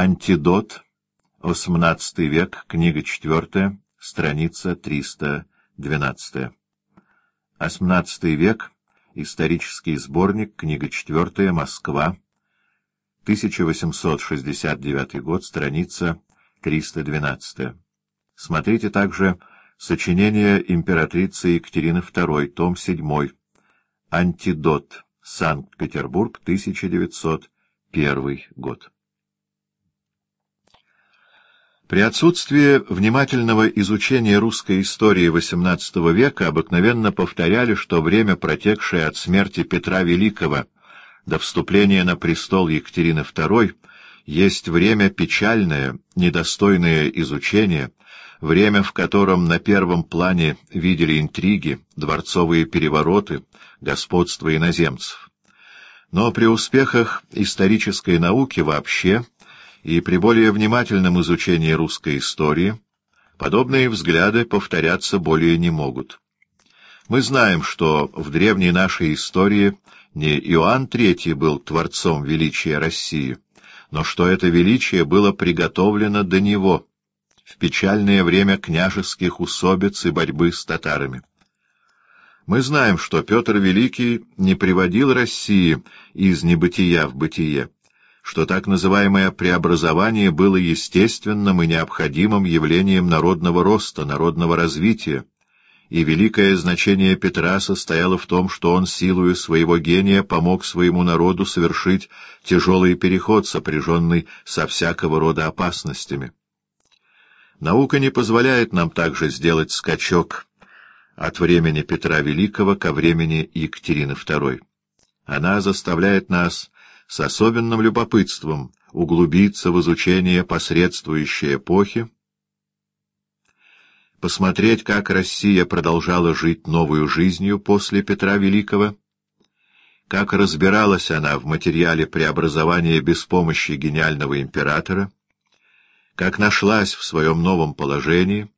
Антидот, XVIII век, книга 4, страница 312. XVIII век, исторический сборник, книга 4, Москва, 1869 год, страница 312. Смотрите также сочинение императрицы Екатерины II, том 7, Антидот, Санкт-Петербург, 1901 год. При отсутствии внимательного изучения русской истории XVIII века обыкновенно повторяли, что время, протекшее от смерти Петра Великого до вступления на престол Екатерины II, есть время печальное, недостойное изучения, время, в котором на первом плане видели интриги, дворцовые перевороты, господство иноземцев. Но при успехах исторической науки вообще — и при более внимательном изучении русской истории подобные взгляды повторяться более не могут. Мы знаем, что в древней нашей истории не Иоанн III был творцом величия России, но что это величие было приготовлено до него в печальное время княжеских усобиц и борьбы с татарами. Мы знаем, что Петр Великий не приводил России из небытия в бытие, что так называемое преобразование было естественным и необходимым явлением народного роста, народного развития, и великое значение Петра состояло в том, что он силою своего гения помог своему народу совершить тяжелый переход, сопряженный со всякого рода опасностями. Наука не позволяет нам также сделать скачок от времени Петра Великого ко времени Екатерины II. Она заставляет нас с особенным любопытством углубиться в изучение посредствующей эпохи, посмотреть, как Россия продолжала жить новую жизнью после Петра Великого, как разбиралась она в материале преобразования без помощи гениального императора, как нашлась в своем новом положении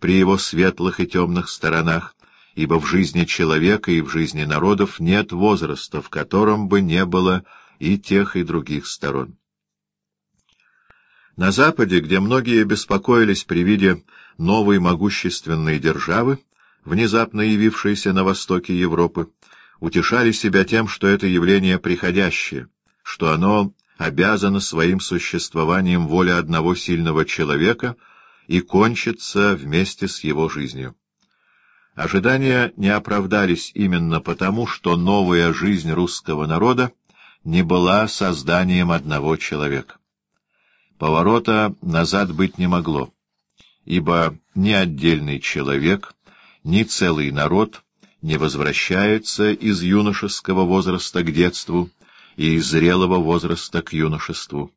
при его светлых и темных сторонах, ибо в жизни человека и в жизни народов нет возраста, в котором бы не было и тех, и других сторон. На Западе, где многие беспокоились при виде новой могущественной державы, внезапно явившейся на востоке Европы, утешали себя тем, что это явление приходящее, что оно обязано своим существованием воле одного сильного человека и кончится вместе с его жизнью. Ожидания не оправдались именно потому, что новая жизнь русского народа не была созданием одного человека. Поворота назад быть не могло, ибо ни отдельный человек, ни целый народ не возвращается из юношеского возраста к детству и из зрелого возраста к юношеству.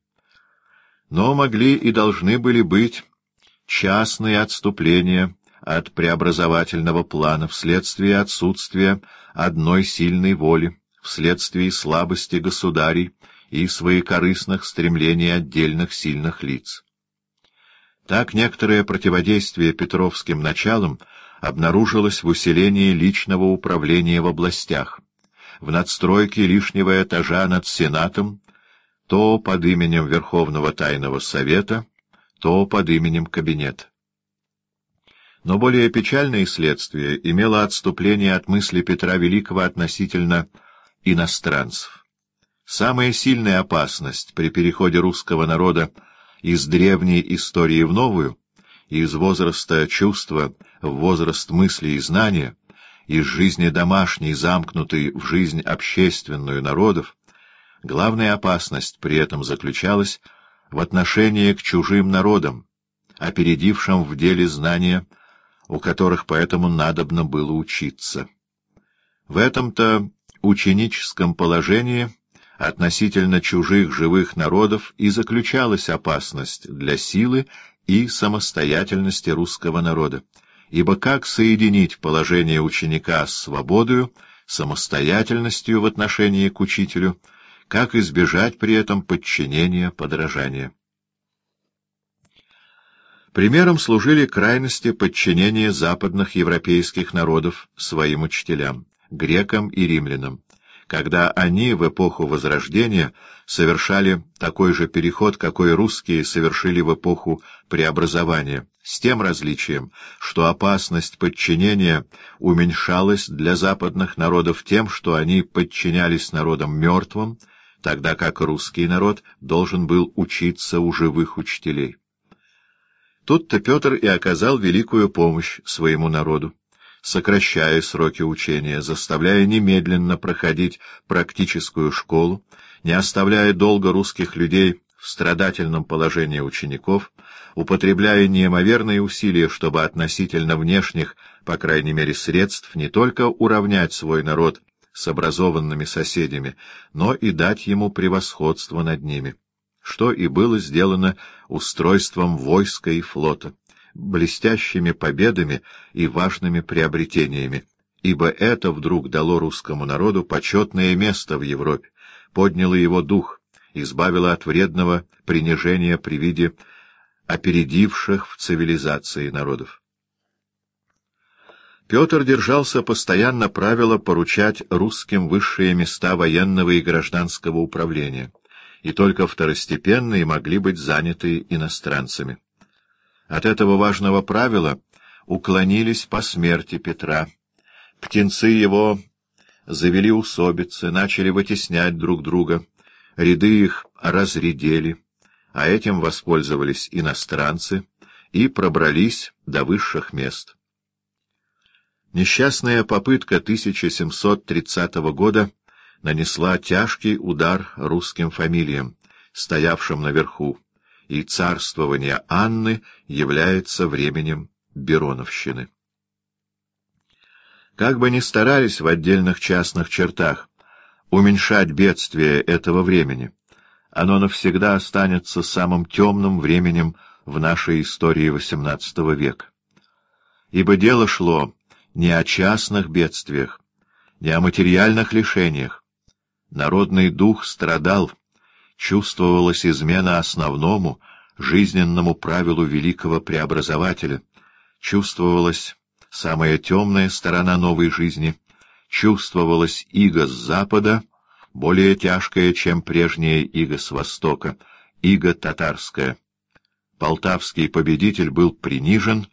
Но могли и должны были быть частные отступления от преобразовательного плана вследствие отсутствия одной сильной воли, вследствие слабости государей и своекорыстных стремлений отдельных сильных лиц. Так некоторое противодействие петровским началам обнаружилось в усилении личного управления в областях, в надстройке лишнего этажа над Сенатом, то под именем Верховного Тайного Совета, то под именем Кабинета. Но более печальное следствие имело отступление от мысли Петра Великого относительно иностранцев. Самая сильная опасность при переходе русского народа из древней истории в новую, из возраста чувства в возраст мысли и знания, из жизни домашней, замкнутой в жизнь общественную народов, главная опасность при этом заключалась в отношении к чужим народам, опередившим в деле знания, у которых поэтому надобно было учиться. В этом-то ученическом положении относительно чужих живых народов и заключалась опасность для силы и самостоятельности русского народа. Ибо как соединить положение ученика с свободою, самостоятельностью в отношении к учителю, как избежать при этом подчинения, подражания? Примером служили крайности подчинения западных европейских народов своим учителям грекам и римлянам, когда они в эпоху Возрождения совершали такой же переход, какой русские совершили в эпоху преобразования, с тем различием, что опасность подчинения уменьшалась для западных народов тем, что они подчинялись народам мертвым, тогда как русский народ должен был учиться у живых учителей. Тут-то Петр и оказал великую помощь своему народу, сокращая сроки учения, заставляя немедленно проходить практическую школу, не оставляя долго русских людей в страдательном положении учеников, употребляя неимоверные усилия, чтобы относительно внешних, по крайней мере, средств не только уравнять свой народ с образованными соседями, но и дать ему превосходство над ними, что и было сделано устройством войска и флота, блестящими победами и важными приобретениями, ибо это вдруг дало русскому народу почетное место в Европе, подняло его дух, избавило от вредного принижения при виде опередивших в цивилизации народов. Петр держался постоянно правила поручать русским высшие места военного и гражданского управления, и только второстепенные могли быть заняты иностранцами. От этого важного правила уклонились по смерти Петра. Птенцы его завели усобицы, начали вытеснять друг друга, ряды их разредели, а этим воспользовались иностранцы и пробрались до высших мест. Несчастная попытка 1730 года нанесла тяжкий удар русским фамилиям, стоявшим наверху, и царствование Анны является временем Бероновщины. Как бы ни старались в отдельных частных чертах уменьшать бедствие этого времени, оно навсегда останется самым темным временем в нашей истории XVIII века. Ибо дело шло не о частных бедствиях, не о материальных лишениях. Народный дух страдал, чувствовалась измена основному, жизненному правилу великого преобразователя, чувствовалась самая темная сторона новой жизни, чувствовалась иго с запада, более тяжкая, чем прежняя иго с востока, иго татарская. Полтавский победитель был принижен,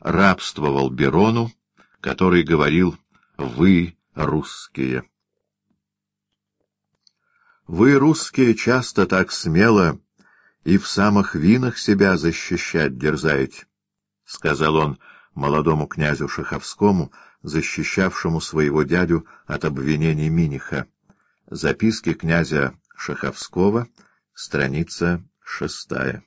рабствовал Берону, который говорил «Вы русские». Вы, русские, часто так смело и в самых винах себя защищать дерзаете, — сказал он молодому князю Шаховскому, защищавшему своего дядю от обвинений Миниха. Записки князя Шаховского, страница шестая.